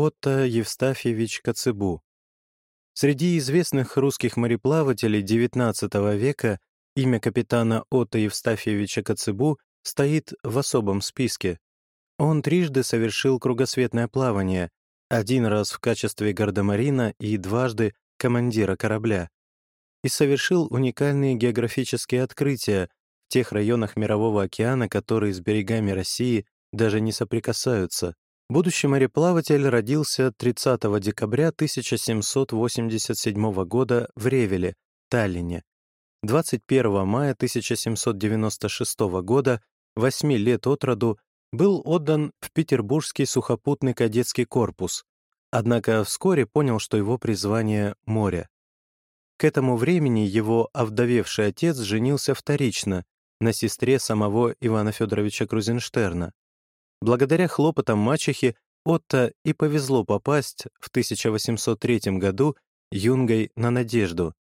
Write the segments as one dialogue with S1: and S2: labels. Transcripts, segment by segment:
S1: Отто Евстафьевич Коцебу. Среди известных русских мореплавателей XIX века имя капитана Отто Евстафьевича Коцебу стоит в особом списке. Он трижды совершил кругосветное плавание, один раз в качестве гардемарина и дважды командира корабля, и совершил уникальные географические открытия в тех районах Мирового океана, которые с берегами России даже не соприкасаются. Будущий мореплаватель родился 30 декабря 1787 года в Ревеле, Таллине. 21 мая 1796 года, 8 лет от роду, был отдан в Петербургский сухопутный кадетский корпус, однако вскоре понял, что его призвание — море. К этому времени его овдовевший отец женился вторично на сестре самого Ивана Федоровича Крузенштерна. Благодаря хлопотам мачехи Отто и повезло попасть в 1803 году юнгой на Надежду.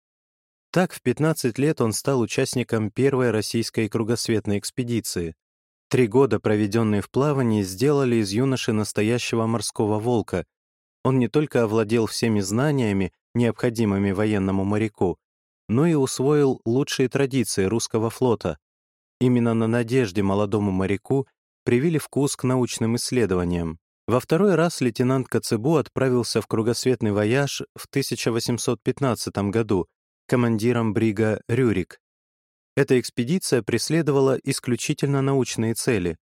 S1: Так, в 15 лет он стал участником первой российской кругосветной экспедиции. Три года, проведенные в плавании, сделали из юноши настоящего морского волка. Он не только овладел всеми знаниями, необходимыми военному моряку, но и усвоил лучшие традиции русского флота. Именно на надежде молодому моряку привили вкус к научным исследованиям. Во второй раз лейтенант Коцебу отправился в кругосветный вояж в 1815 году командиром брига «Рюрик». Эта экспедиция преследовала исключительно научные цели.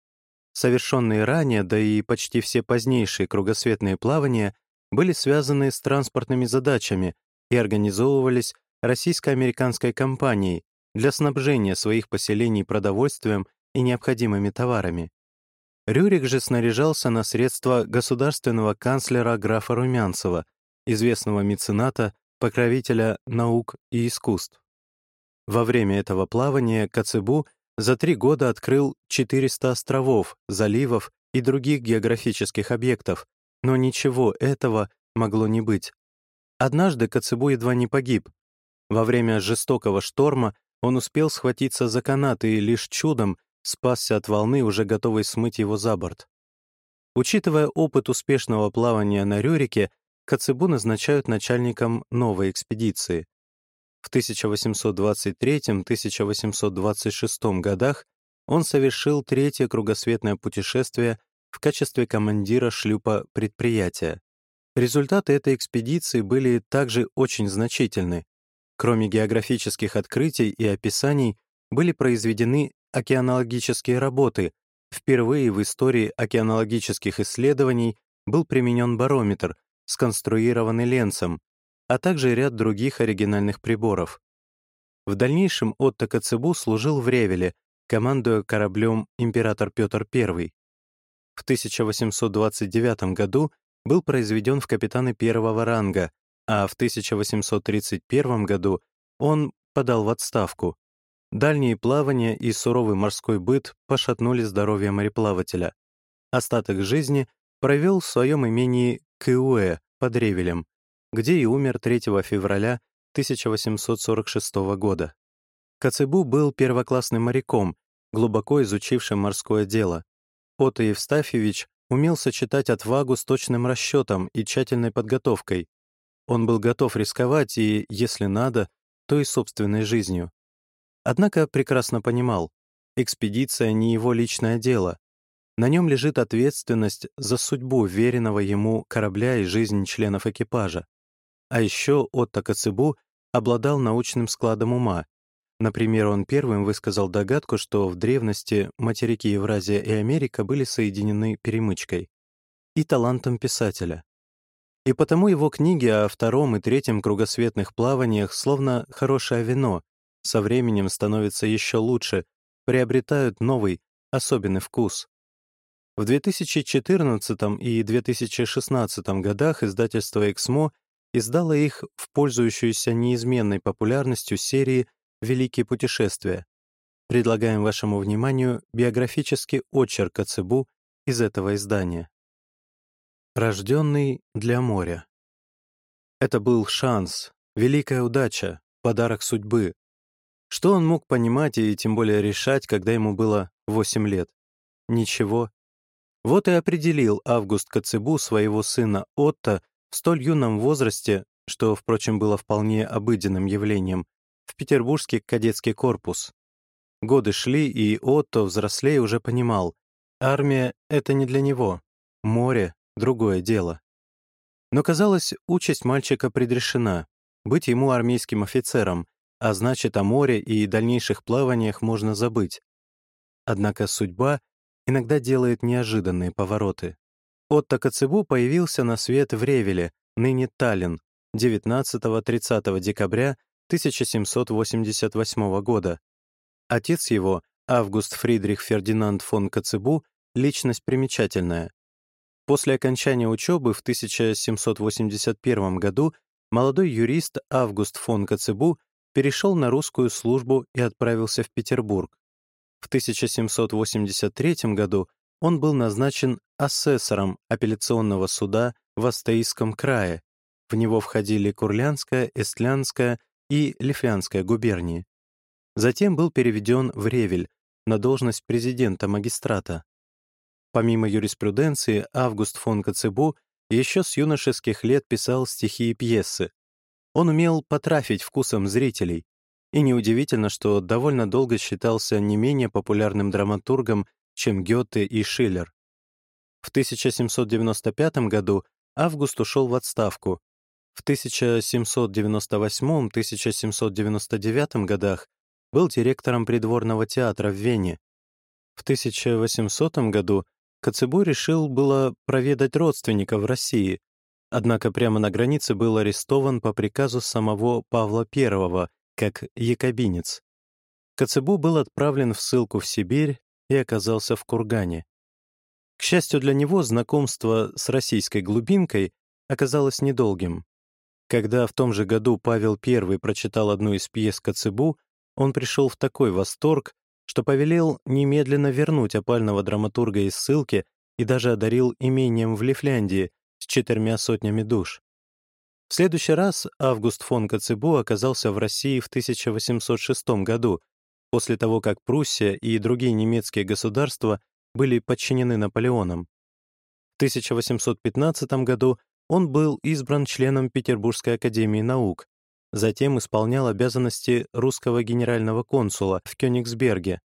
S1: Совершенные ранее, да и почти все позднейшие кругосветные плавания были связаны с транспортными задачами и организовывались российско-американской компанией для снабжения своих поселений продовольствием и необходимыми товарами. Рюрик же снаряжался на средства государственного канцлера графа Румянцева, известного мецената, покровителя наук и искусств. Во время этого плавания Коцебу за три года открыл 400 островов, заливов и других географических объектов, но ничего этого могло не быть. Однажды Коцебу едва не погиб. Во время жестокого шторма он успел схватиться за канаты и лишь чудом спасся от волны, уже готовой смыть его за борт. Учитывая опыт успешного плавания на Рюрике, Коцебу назначают начальником новой экспедиции. В 1823-1826 годах он совершил третье кругосветное путешествие в качестве командира шлюпа предприятия. Результаты этой экспедиции были также очень значительны. Кроме географических открытий и описаний, были произведены океанологические работы. Впервые в истории океанологических исследований был применен барометр, сконструированный Ленцем, а также ряд других оригинальных приборов. В дальнейшем Отто Коцебу служил в Ревеле, командуя кораблем «Император Петр I». В 1829 году был произведен в капитаны первого ранга, а в 1831 году он подал в отставку. Дальние плавания и суровый морской быт пошатнули здоровье мореплавателя. Остаток жизни провел в своем имении Кыуэ под Ревелем, где и умер 3 февраля 1846 года. Коцебу был первоклассным моряком, глубоко изучившим морское дело. Отто Евстафьевич умел сочетать отвагу с точным расчетом и тщательной подготовкой. Он был готов рисковать и, если надо, то и собственной жизнью. Однако прекрасно понимал, экспедиция не его личное дело. На нем лежит ответственность за судьбу веренного ему корабля и жизнь членов экипажа. А еще Отто Коцебу обладал научным складом ума. Например, он первым высказал догадку, что в древности материки Евразия и Америка были соединены перемычкой. И талантом писателя. И потому его книги о втором и третьем кругосветных плаваниях словно хорошее вино, со временем становятся еще лучше, приобретают новый, особенный вкус. В 2014 и 2016 годах издательство «Эксмо» издала их в пользующуюся неизменной популярностью серии «Великие путешествия». Предлагаем вашему вниманию биографический очерк о Цебу из этого издания. Рожденный для моря. Это был шанс, великая удача, подарок судьбы. Что он мог понимать и тем более решать, когда ему было 8 лет? Ничего. Вот и определил Август Коцебу своего сына Отто в столь юном возрасте, что, впрочем, было вполне обыденным явлением, в петербургский кадетский корпус. Годы шли, и Отто, взрослее, уже понимал, армия — это не для него, море — другое дело. Но, казалось, участь мальчика предрешена — быть ему армейским офицером, а значит, о море и дальнейших плаваниях можно забыть. Однако судьба иногда делает неожиданные повороты. Отто Коцебу появился на свет в Ревеле, ныне Таллин, 19-30 декабря 1788 года. Отец его, Август Фридрих Фердинанд фон Коцебу, личность примечательная. После окончания учебы в 1781 году молодой юрист Август фон Коцебу перешел на русскую службу и отправился в Петербург. В 1783 году он был назначен асессором апелляционного суда в Астаийском крае. В него входили Курлянская, Эстлянская и Лифлянская губернии. Затем был переведен в Ревель на должность президента магистрата. Помимо юриспруденции, Август фон Коцебу еще с юношеских лет писал стихи и пьесы. Он умел потрафить вкусом зрителей, и неудивительно, что довольно долго считался не менее популярным драматургом, чем Гёте и Шиллер. В 1795 году Август ушел в отставку. В 1798-1799 годах был директором придворного театра в Вене. В 1800 году Коцебу решил было проведать родственников в России, однако прямо на границе был арестован по приказу самого Павла I, как якобинец. Коцебу был отправлен в ссылку в Сибирь и оказался в Кургане. К счастью для него, знакомство с российской глубинкой оказалось недолгим. Когда в том же году Павел I прочитал одну из пьес Коцебу, он пришел в такой восторг, что повелел немедленно вернуть опального драматурга из ссылки и даже одарил имением в Лифляндии, с четырьмя сотнями душ. В следующий раз Август фон Коцебу оказался в России в 1806 году, после того, как Пруссия и другие немецкие государства были подчинены Наполеоном. В 1815 году он был избран членом Петербургской академии наук, затем исполнял обязанности русского генерального консула в Кёнигсберге.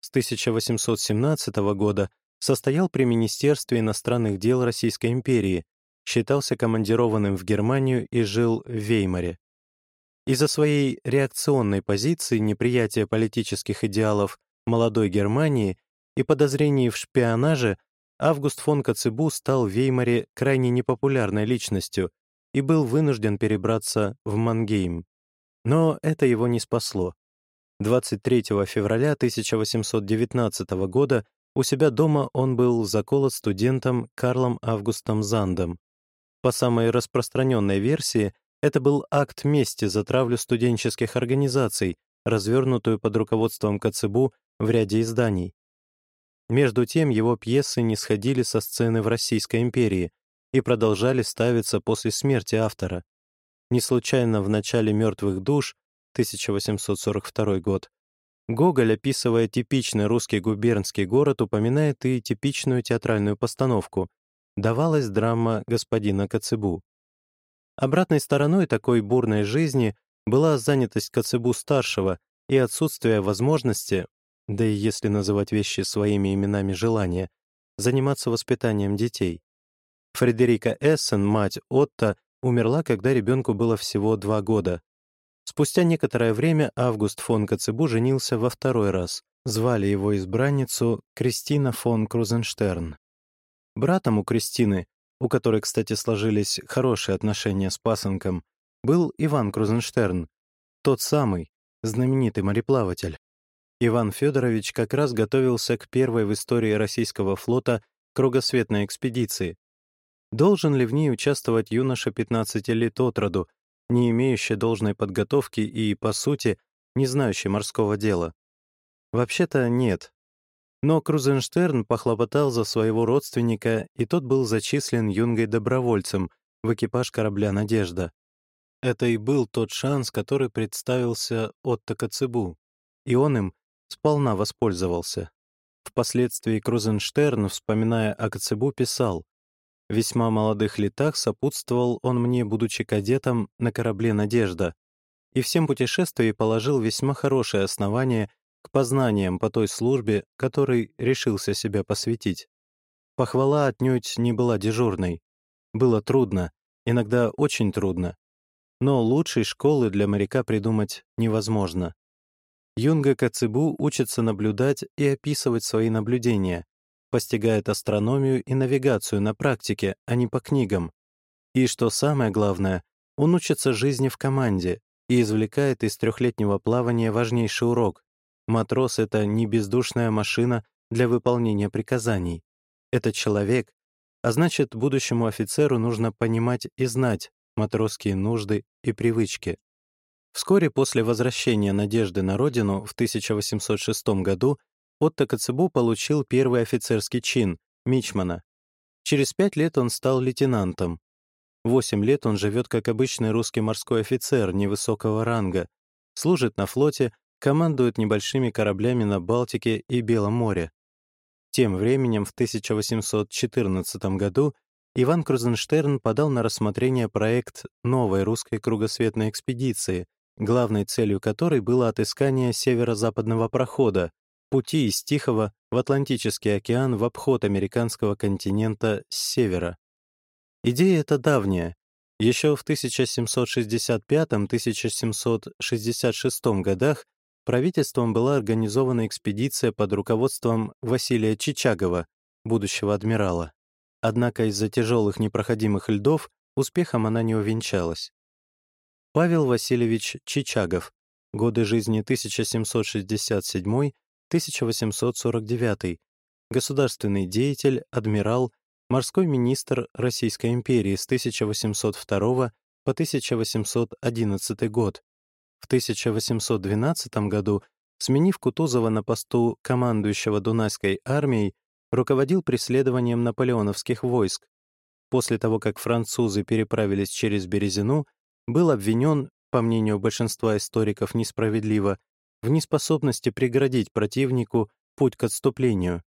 S1: С 1817 года состоял при Министерстве иностранных дел Российской империи, считался командированным в Германию и жил в Веймаре. Из-за своей реакционной позиции неприятия политических идеалов молодой Германии и подозрений в шпионаже Август фон Коцебу стал в Веймаре крайне непопулярной личностью и был вынужден перебраться в Мангейм. Но это его не спасло. 23 февраля 1819 года у себя дома он был заколот студентом Карлом Августом Зандом. По самой распространенной версии, это был акт мести за травлю студенческих организаций, развернутую под руководством Коцебу в ряде изданий. Между тем, его пьесы не сходили со сцены в Российской империи и продолжали ставиться после смерти автора. Не случайно в начале «Мертвых душ» 1842 год Гоголь, описывая типичный русский губернский город, упоминает и типичную театральную постановку давалась драма господина Коцебу. Обратной стороной такой бурной жизни была занятость Коцебу-старшего и отсутствие возможности, да и если называть вещи своими именами желания, заниматься воспитанием детей. Фредерика Эссен, мать Отто, умерла, когда ребенку было всего два года. Спустя некоторое время Август фон Коцебу женился во второй раз. Звали его избранницу Кристина фон Крузенштерн. Братом у Кристины, у которой, кстати, сложились хорошие отношения с пасынком, был Иван Крузенштерн, тот самый, знаменитый мореплаватель. Иван Федорович как раз готовился к первой в истории российского флота кругосветной экспедиции. Должен ли в ней участвовать юноша 15 лет от роду, не имеющий должной подготовки и, по сути, не знающий морского дела? Вообще-то нет, но Крузенштерн похлопотал за своего родственника, и тот был зачислен юнгой-добровольцем в экипаж корабля «Надежда». Это и был тот шанс, который представился Отто Коцебу, и он им сполна воспользовался. Впоследствии Крузенштерн, вспоминая о Коцебу, писал «В весьма молодых летах сопутствовал он мне, будучи кадетом, на корабле «Надежда», и всем путешествии положил весьма хорошее основание к познаниям по той службе, которой решился себя посвятить. Похвала отнюдь не была дежурной. Было трудно, иногда очень трудно. Но лучшей школы для моряка придумать невозможно. Юнга Кацебу учится наблюдать и описывать свои наблюдения, постигает астрономию и навигацию на практике, а не по книгам. И, что самое главное, он учится жизни в команде и извлекает из трехлетнего плавания важнейший урок. Матрос — это не бездушная машина для выполнения приказаний. Это человек, а значит, будущему офицеру нужно понимать и знать матросские нужды и привычки. Вскоре после возвращения Надежды на родину в 1806 году Отто Коцебу получил первый офицерский чин — мичмана. Через пять лет он стал лейтенантом. Восемь лет он живет как обычный русский морской офицер невысокого ранга, служит на флоте, командует небольшими кораблями на Балтике и Белом море. Тем временем в 1814 году Иван Крузенштерн подал на рассмотрение проект новой русской кругосветной экспедиции, главной целью которой было отыскание северо-западного прохода, пути из Тихого в Атлантический океан в обход американского континента с севера. Идея эта давняя. Еще в 1765-1766 годах правительством была организована экспедиция под руководством Василия Чичагова, будущего адмирала. Однако из-за тяжелых непроходимых льдов успехом она не увенчалась. Павел Васильевич Чичагов. Годы жизни 1767-1849. Государственный деятель, адмирал, морской министр Российской империи с 1802 по 1811 год. В 1812 году, сменив Кутузова на посту командующего Дунайской армией, руководил преследованием наполеоновских войск. После того, как французы переправились через Березину, был обвинен, по мнению большинства историков несправедливо, в неспособности преградить противнику путь к отступлению.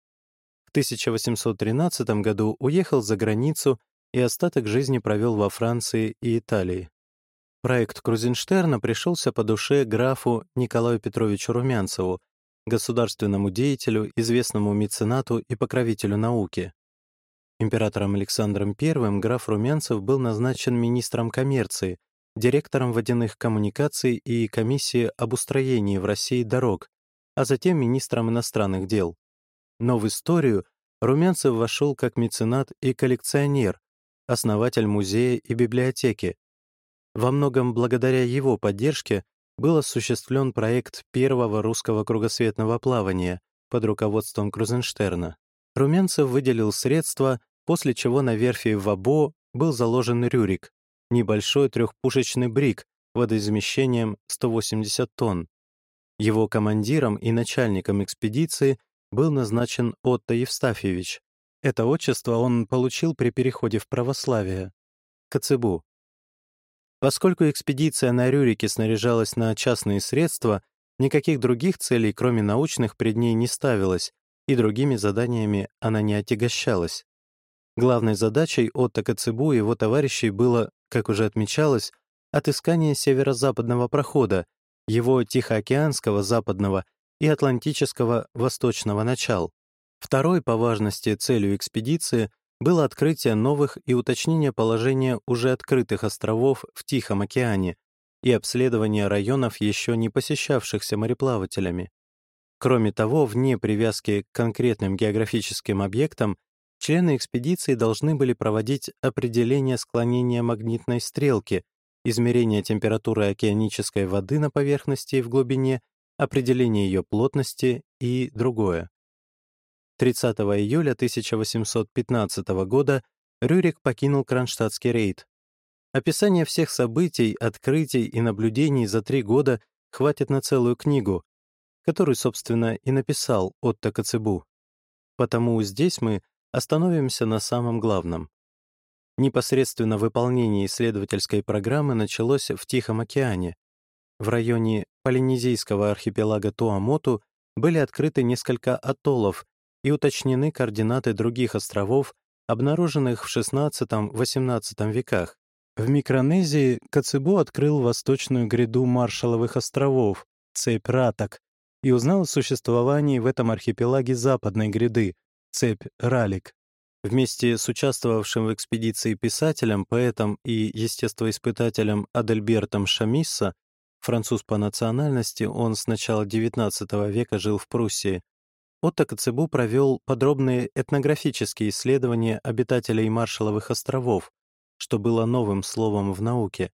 S1: В 1813 году уехал за границу и остаток жизни провел во Франции и Италии. Проект Крузенштерна пришелся по душе графу Николаю Петровичу Румянцеву, государственному деятелю, известному меценату и покровителю науки. Императором Александром I граф Румянцев был назначен министром коммерции, директором водяных коммуникаций и комиссии об устроении в России дорог, а затем министром иностранных дел. Но в историю Румянцев вошел как меценат и коллекционер, основатель музея и библиотеки. Во многом благодаря его поддержке был осуществлен проект первого русского кругосветного плавания под руководством Крузенштерна. Румянцев выделил средства, после чего на верфи Вабо был заложен Рюрик, небольшой трехпушечный брик водоизмещением 180 тонн. Его командиром и начальником экспедиции был назначен Отто Евстафьевич. Это отчество он получил при переходе в православие. Коцебу. Поскольку экспедиция на Рюрике снаряжалась на частные средства, никаких других целей, кроме научных, пред ней не ставилось, и другими заданиями она не отягощалась. Главной задачей Отто Коцебу и его товарищей было как уже отмечалось, отыскание северо-западного прохода, его Тихоокеанского западного и Атлантического восточного начал. Второй по важности целью экспедиции было открытие новых и уточнение положения уже открытых островов в Тихом океане и обследование районов, еще не посещавшихся мореплавателями. Кроме того, вне привязки к конкретным географическим объектам, Члены экспедиции должны были проводить определение склонения магнитной стрелки, измерение температуры океанической воды на поверхности и в глубине, определение ее плотности и другое. 30 июля 1815 года Рюрик покинул Кронштадтский рейд. Описание всех событий, открытий и наблюдений за три года хватит на целую книгу, которую, собственно, и написал Отто Коцебу. Потому здесь мы Остановимся на самом главном. Непосредственно выполнение исследовательской программы началось в Тихом океане. В районе полинезийского архипелага Туамоту были открыты несколько атоллов, и уточнены координаты других островов, обнаруженных в XVI-XVIII веках. В Микронезии Коцебу открыл восточную гряду Маршалловых островов, цепь Раток, и узнал о существовании в этом архипелаге западной гряды, цепь Ралик. Вместе с участвовавшим в экспедиции писателем, поэтом и естествоиспытателем Адельбертом Шамисса, француз по национальности, он с начала XIX века жил в Пруссии, Отто Коцебу провел подробные этнографические исследования обитателей Маршалловых островов, что было новым словом в науке,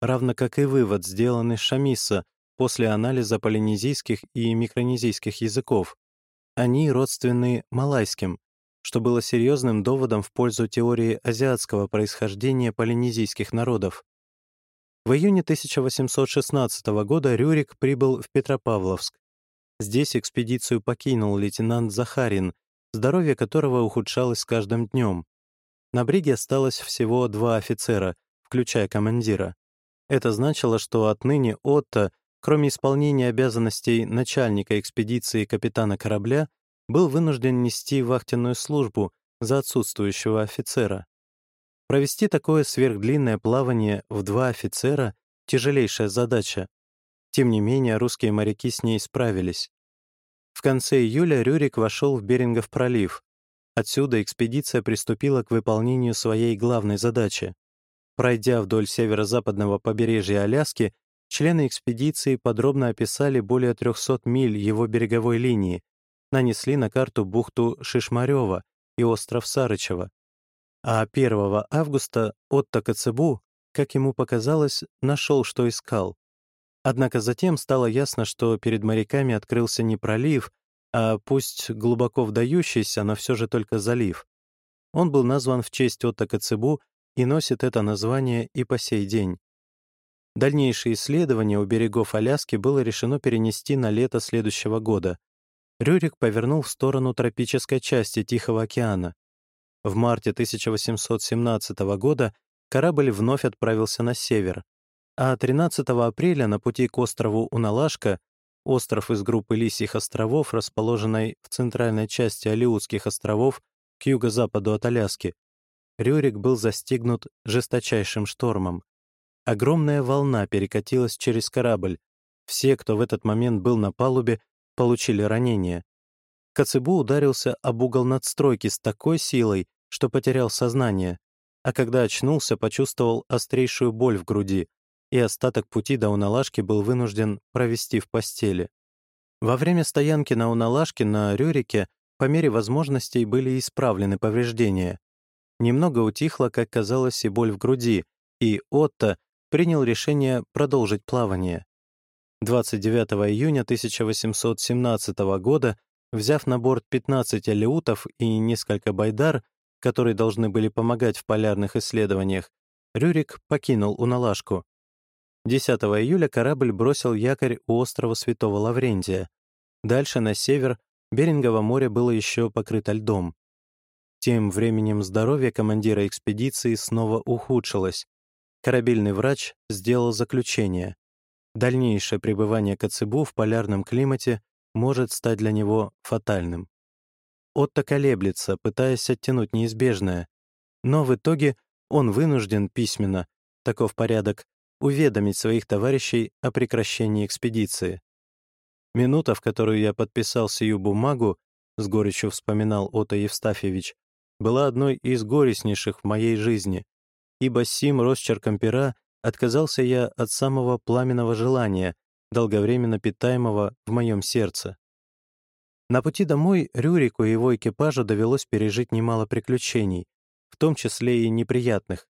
S1: равно как и вывод, сделанный Шамиса после анализа полинезийских и микронезийских языков. Они родственны малайским, что было серьезным доводом в пользу теории азиатского происхождения полинезийских народов. В июне 1816 года Рюрик прибыл в Петропавловск. Здесь экспедицию покинул лейтенант Захарин, здоровье которого ухудшалось с каждым днем. На бриге осталось всего два офицера, включая командира. Это значило, что отныне Отто, кроме исполнения обязанностей начальника экспедиции капитана корабля, был вынужден нести вахтенную службу за отсутствующего офицера. Провести такое сверхдлинное плавание в два офицера — тяжелейшая задача. Тем не менее, русские моряки с ней справились. В конце июля Рюрик вошел в Берингов пролив, Отсюда экспедиция приступила к выполнению своей главной задачи. Пройдя вдоль северо-западного побережья Аляски, члены экспедиции подробно описали более 300 миль его береговой линии, нанесли на карту бухту Шишмарева и остров Сарычева. А 1 августа Отто Коцебу, как ему показалось, нашел, что искал. Однако затем стало ясно, что перед моряками открылся не пролив, а пусть глубоко вдающийся, но все же только залив. Он был назван в честь Отто Коцебу и носит это название и по сей день. Дальнейшие исследования у берегов Аляски было решено перенести на лето следующего года. Рюрик повернул в сторону тропической части Тихого океана. В марте 1817 года корабль вновь отправился на север, а 13 апреля на пути к острову Уналашка Остров из группы Лисьих островов, расположенной в центральной части Алиутских островов к юго-западу от Аляски. Рюрик был застигнут жесточайшим штормом. Огромная волна перекатилась через корабль. Все, кто в этот момент был на палубе, получили ранения. Коцебу ударился об угол надстройки с такой силой, что потерял сознание, а когда очнулся, почувствовал острейшую боль в груди и остаток пути до Уналашки был вынужден провести в постели. Во время стоянки на Уналашке на Рюрике по мере возможностей были исправлены повреждения. Немного утихла, как казалось, и боль в груди, и Отто принял решение продолжить плавание. 29 июня 1817 года, взяв на борт 15 алеутов и несколько байдар, которые должны были помогать в полярных исследованиях, Рюрик покинул Уналашку. 10 июля корабль бросил якорь у острова Святого Лаврентия. Дальше, на север, Берингово море было еще покрыто льдом. Тем временем здоровье командира экспедиции снова ухудшилось. Корабельный врач сделал заключение. Дальнейшее пребывание Коцебу в полярном климате может стать для него фатальным. Отто колеблется, пытаясь оттянуть неизбежное. Но в итоге он вынужден письменно, таков порядок, уведомить своих товарищей о прекращении экспедиции. Минута, в которую я подписал сию бумагу, с горечью вспоминал Отто Евстафьевич, была одной из горестнейших в моей жизни, ибо сим росчерком пера отказался я от самого пламенного желания, долговременно питаемого в моем сердце. На пути домой Рюрику и его экипажу довелось пережить немало приключений, в том числе и неприятных.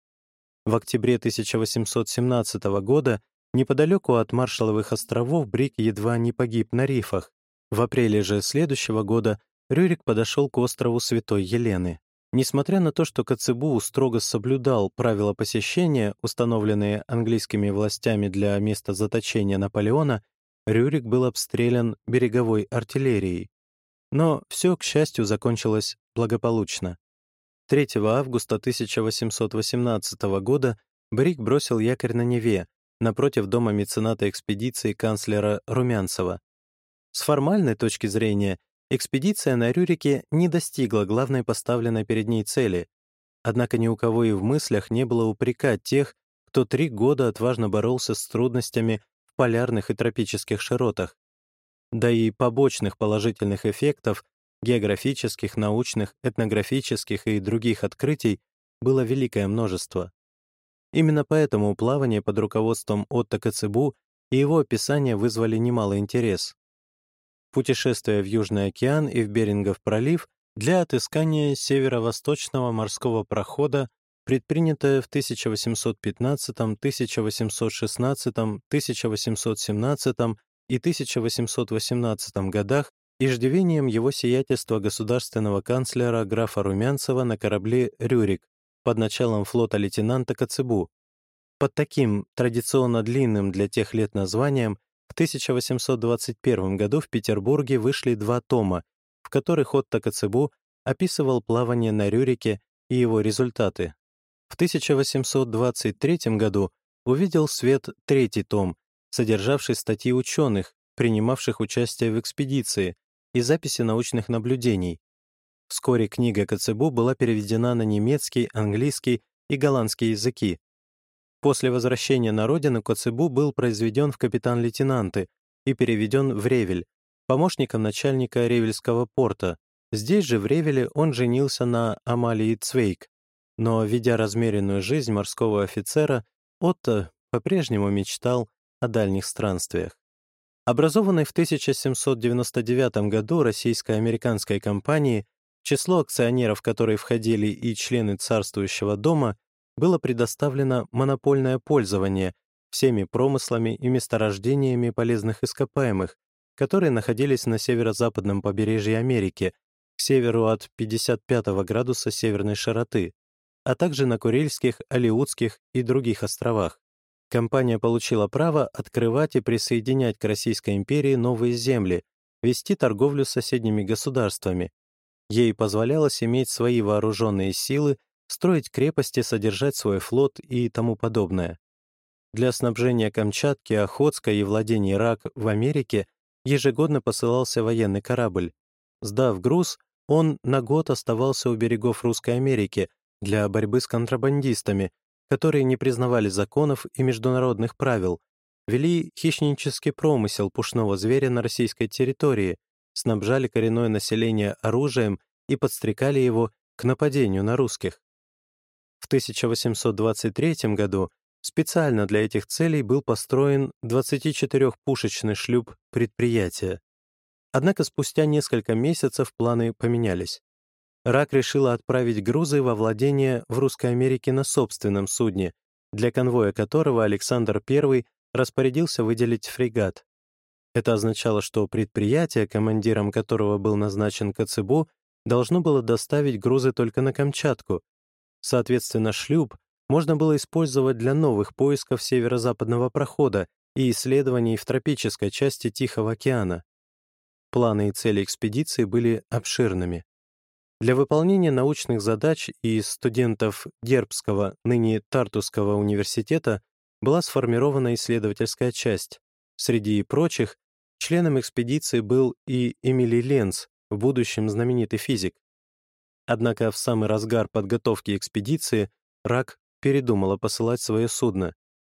S1: В октябре 1817 года неподалеку от Маршалловых островов Брик едва не погиб на рифах. В апреле же следующего года Рюрик подошел к острову Святой Елены. Несмотря на то, что Коцебу строго соблюдал правила посещения, установленные английскими властями для места заточения Наполеона, Рюрик был обстрелян береговой артиллерией. Но все, к счастью, закончилось благополучно. 3 августа 1818 года Брик бросил якорь на Неве, напротив дома мецената экспедиции канцлера Румянцева. С формальной точки зрения, экспедиция на Рюрике не достигла главной поставленной перед ней цели, однако ни у кого и в мыслях не было упрекать тех, кто три года отважно боролся с трудностями в полярных и тропических широтах. Да и побочных положительных эффектов географических, научных, этнографических и других открытий было великое множество. Именно поэтому плавание под руководством Отто Коцебу и его описание вызвали немалый интерес. Путешествие в Южный океан и в Берингов пролив для отыскания северо-восточного морского прохода, предпринятое в 1815, 1816, 1817 и 1818 годах иждивением его сиятельства государственного канцлера графа Румянцева на корабле «Рюрик» под началом флота лейтенанта Коцебу. Под таким традиционно длинным для тех лет названием в 1821 году в Петербурге вышли два тома, в которых Отто Коцебу описывал плавание на Рюрике и его результаты. В 1823 году увидел свет третий том, содержавший статьи ученых, принимавших участие в экспедиции, и записи научных наблюдений. Вскоре книга Коцебу была переведена на немецкий, английский и голландский языки. После возвращения на родину Коцебу был произведен в капитан-лейтенанты и переведен в Ревель, помощником начальника Ревельского порта. Здесь же, в Ревеле, он женился на Амалии Цвейк. Но, ведя размеренную жизнь морского офицера, Отто по-прежнему мечтал о дальних странствиях. Образованной в 1799 году российско-американской компании, число акционеров которой входили и члены царствующего дома, было предоставлено монопольное пользование всеми промыслами и месторождениями полезных ископаемых, которые находились на северо-западном побережье Америки, к северу от 55 градуса северной широты, а также на Курильских, Алиутских и других островах. Компания получила право открывать и присоединять к Российской империи новые земли, вести торговлю с соседними государствами. Ей позволялось иметь свои вооруженные силы, строить крепости, содержать свой флот и тому подобное. Для снабжения Камчатки, Охотска и владений Ирак в Америке ежегодно посылался военный корабль. Сдав груз, он на год оставался у берегов Русской Америки для борьбы с контрабандистами, которые не признавали законов и международных правил, вели хищнический промысел пушного зверя на российской территории, снабжали коренное население оружием и подстрекали его к нападению на русских. В 1823 году специально для этих целей был построен 24-пушечный шлюп предприятия. Однако спустя несколько месяцев планы поменялись. Рак решила отправить грузы во владение в Русской Америке на собственном судне, для конвоя которого Александр I распорядился выделить фрегат. Это означало, что предприятие, командиром которого был назначен Коцебу, должно было доставить грузы только на Камчатку. Соответственно, шлюп можно было использовать для новых поисков северо-западного прохода и исследований в тропической части Тихого океана. Планы и цели экспедиции были обширными. Для выполнения научных задач из студентов Дербского, ныне Тартусского университета, была сформирована исследовательская часть. Среди прочих, членом экспедиции был и Эмили Ленц, в будущем знаменитый физик. Однако в самый разгар подготовки экспедиции Рак передумала посылать свое судно.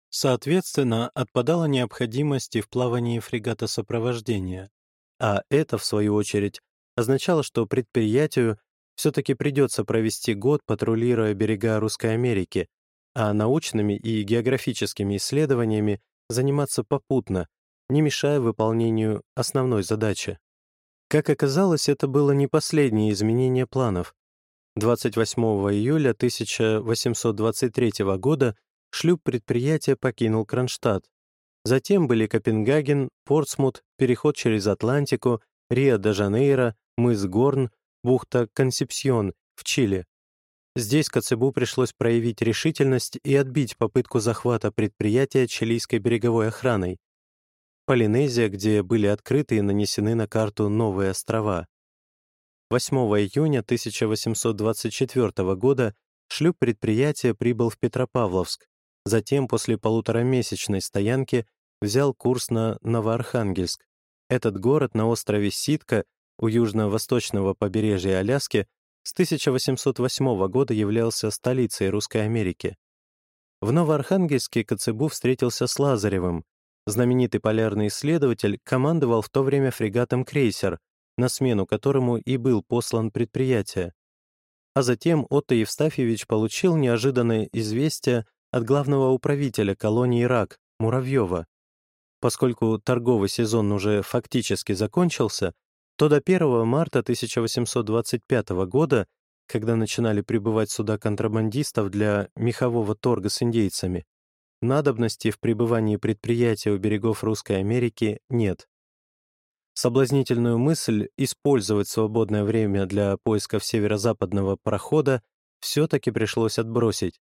S1: Соответственно, отпадала необходимость в плавании фрегата сопровождения. А это, в свою очередь, означало, что предприятию все-таки придется провести год, патрулируя берега Русской Америки, а научными и географическими исследованиями заниматься попутно, не мешая выполнению основной задачи. Как оказалось, это было не последнее изменение планов. 28 июля 1823 года шлюп предприятия покинул Кронштадт. Затем были Копенгаген, Портсмут, переход через Атлантику, Рио-де-Жанейро, мыс Горн, бухта Консепсьон в Чили. Здесь Коцебу пришлось проявить решительность и отбить попытку захвата предприятия чилийской береговой охраной. Полинезия, где были открыты и нанесены на карту новые острова. 8 июня 1824 года шлюп предприятия прибыл в Петропавловск, затем после полуторамесячной стоянки взял курс на Новоархангельск. Этот город на острове Ситка у южно-восточного побережья Аляски, с 1808 года являлся столицей Русской Америки. В Новоархангельске Коцебу встретился с Лазаревым. Знаменитый полярный исследователь командовал в то время фрегатом «Крейсер», на смену которому и был послан предприятие. А затем Отто Евстафьевич получил неожиданное известие от главного управителя колонии Ирак, Муравьева. Поскольку торговый сезон уже фактически закончился, то до 1 марта 1825 года, когда начинали прибывать суда контрабандистов для мехового торга с индейцами, надобности в пребывании предприятия у берегов Русской Америки нет. Соблазнительную мысль использовать свободное время для поисков северо-западного прохода все-таки пришлось отбросить.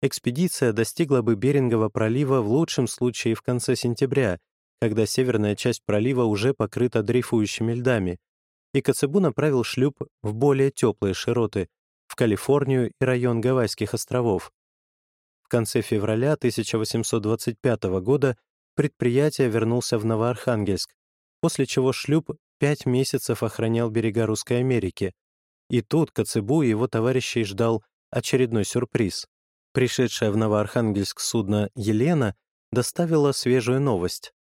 S1: Экспедиция достигла бы Берингового пролива в лучшем случае в конце сентября, когда северная часть пролива уже покрыта дрейфующими льдами, и Коцебу направил шлюп в более теплые широты, в Калифорнию и район Гавайских островов. В конце февраля 1825 года предприятие вернулся в Новоархангельск, после чего шлюп пять месяцев охранял берега Русской Америки. И тут Коцебу и его товарищей ждал очередной сюрприз. Пришедшая в Новоархангельск судно «Елена» доставила свежую новость.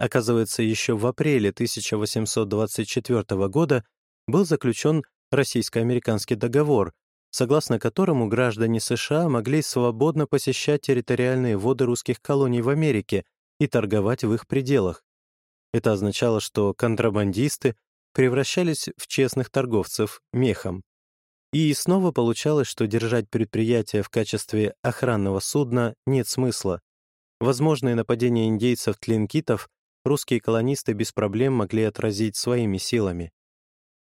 S1: Оказывается, еще в апреле 1824 года был заключен российско-американский договор, согласно которому граждане США могли свободно посещать территориальные воды русских колоний в Америке и торговать в их пределах. Это означало, что контрабандисты превращались в честных торговцев мехом. И снова получалось, что держать предприятие в качестве охранного судна нет смысла. Возможные нападения индейцев-тлинкитов русские колонисты без проблем могли отразить своими силами.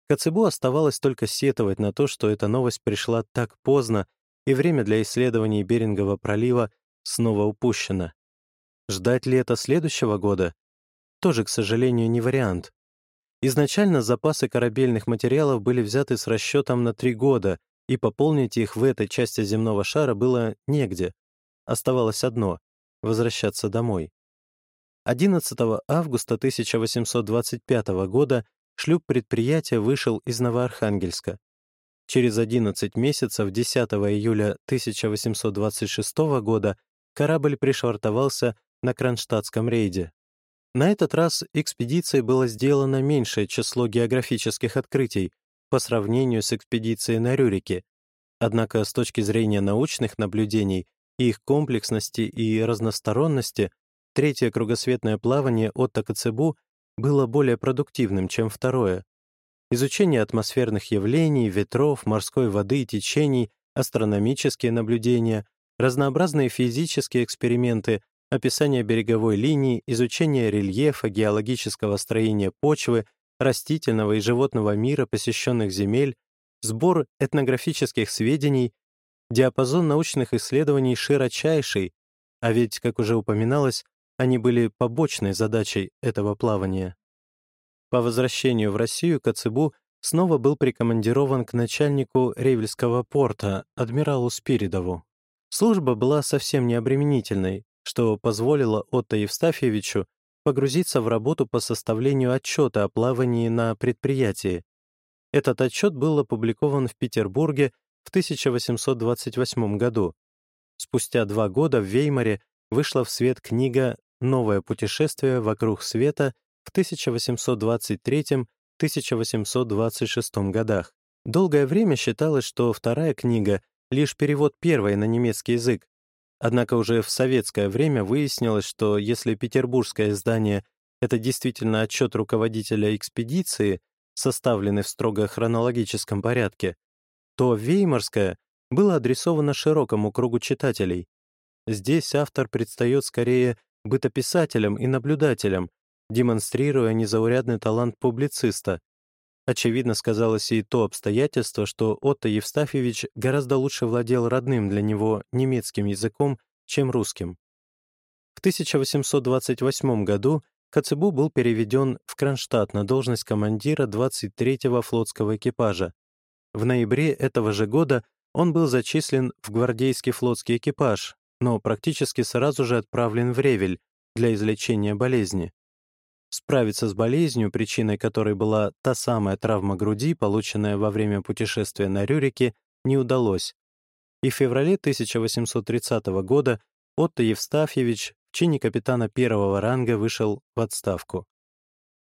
S1: Коцебу оставалось только сетовать на то, что эта новость пришла так поздно, и время для исследований Берингового пролива снова упущено. Ждать ли это следующего года? Тоже, к сожалению, не вариант. Изначально запасы корабельных материалов были взяты с расчетом на три года, и пополнить их в этой части земного шара было негде. Оставалось одно — возвращаться домой. 11 августа 1825 года шлюп предприятия вышел из Новоархангельска. Через 11 месяцев, 10 июля 1826 года, корабль пришвартовался на Кронштадтском рейде. На этот раз экспедицией было сделано меньшее число географических открытий по сравнению с экспедицией на Рюрике, однако с точки зрения научных наблюдений и их комплексности и разносторонности Третье кругосветное плавание от Такацебу было более продуктивным, чем второе. Изучение атмосферных явлений, ветров, морской воды и течений, астрономические наблюдения, разнообразные физические эксперименты, описание береговой линии, изучение рельефа, геологического строения почвы, растительного и животного мира посещенных земель, сбор этнографических сведений, диапазон научных исследований широчайший, а ведь, как уже упоминалось, они были побочной задачей этого плавания. По возвращению в Россию Коцебу снова был прикомандирован к начальнику Ревельского порта, адмиралу Спиридову. Служба была совсем необременительной, что позволило Отто Евстафьевичу погрузиться в работу по составлению отчета о плавании на предприятии. Этот отчет был опубликован в Петербурге в 1828 году. Спустя два года в Веймаре вышла в свет книга Новое путешествие вокруг света в 1823-1826 годах. Долгое время считалось, что вторая книга — лишь перевод первой на немецкий язык. Однако уже в советское время выяснилось, что если петербургское издание — это действительно отчет руководителя экспедиции, составленный в строго хронологическом порядке, то Веймарское было адресовано широкому кругу читателей. Здесь автор предстает скорее бытописателем и наблюдателем, демонстрируя незаурядный талант публициста. Очевидно сказалось и то обстоятельство, что Отто Евстафьевич гораздо лучше владел родным для него немецким языком, чем русским. В 1828 году Коцебу был переведен в Кронштадт на должность командира 23-го флотского экипажа. В ноябре этого же года он был зачислен в гвардейский флотский экипаж, но практически сразу же отправлен в Ревель для излечения болезни. Справиться с болезнью, причиной которой была та самая травма груди, полученная во время путешествия на Рюрике, не удалось. И в феврале 1830 года Отто Евстафьевич в чине капитана первого ранга вышел в отставку.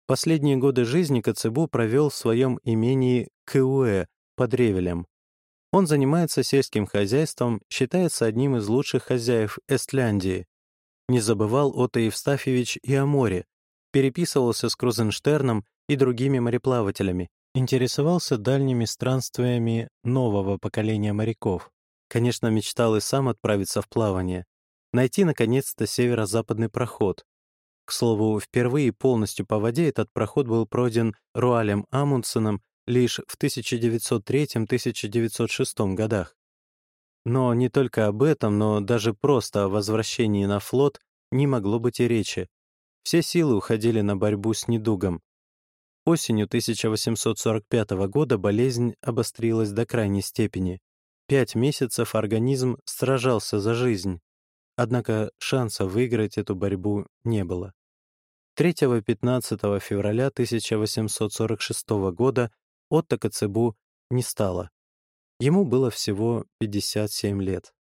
S1: Последние годы жизни Коцебу провел в своем имении Кыуэ под Ревелем. Он занимается сельским хозяйством, считается одним из лучших хозяев Эстляндии. Не забывал Отто Евстафьевич и о море, переписывался с Крузенштерном и другими мореплавателями, интересовался дальними странствиями нового поколения моряков. Конечно, мечтал и сам отправиться в плавание, найти, наконец-то, северо-западный проход. К слову, впервые полностью по воде этот проход был пройден Руалем Амундсеном лишь в 1903-1906 годах. Но не только об этом, но даже просто о возвращении на флот не могло быть и речи. Все силы уходили на борьбу с недугом. Осенью 1845 года болезнь обострилась до крайней степени. Пять месяцев организм сражался за жизнь. Однако шанса выиграть эту борьбу не было. 3-15 февраля 1846 года Отто Коцебу не стало. Ему было всего 57 лет.